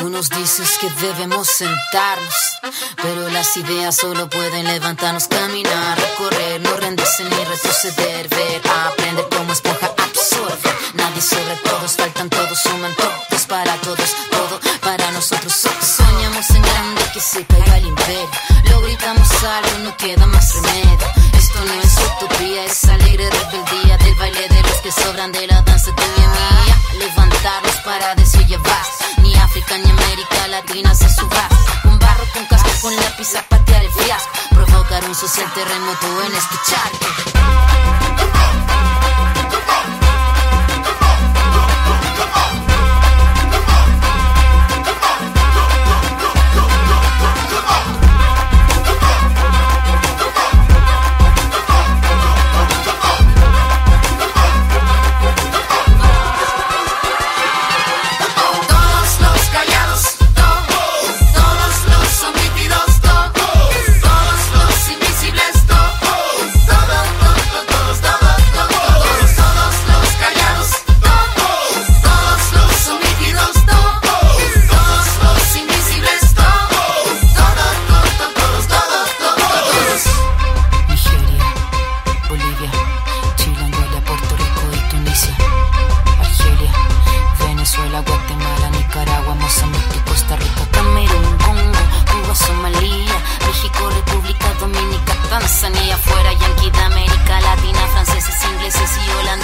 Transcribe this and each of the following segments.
Tú nos que debemos sentarnos, pero las ideas solo pueden levantarnos, caminar, correr, no rendirse ni retroceder, ver, aprender como esponja, absorber. Nadie sobre todos, faltan todos, suman todos para todos, todo para nosotros. Soñamos en grande que se caiga el imperio, lo gritamos algo, no queda más remedio. Esto no es utopía, es alegre rebeldía del baile de los que sobran de la danza tuya mía. Levantarnos para Se suba. Un barro con casco con lápiz a patear el fiasco. Provocar un social terremoto en este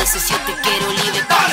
holandeses, yo te quiero libre.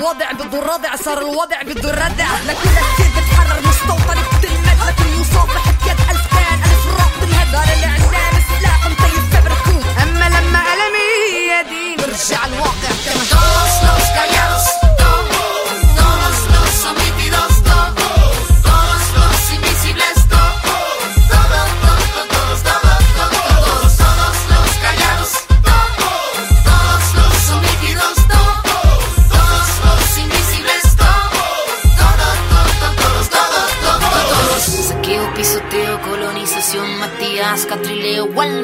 الوضع بده الردع صار الوضع بده الردع. لكل كتير بتحرر مستوطن بتلمد لكن يصافح بيد ألف كان ألف راق بالهدار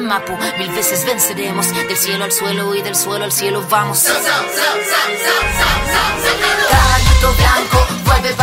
Gualmapu. Mil veces venceremos, del cielo al suelo y del suelo al cielo vamos. Blanco, vuelve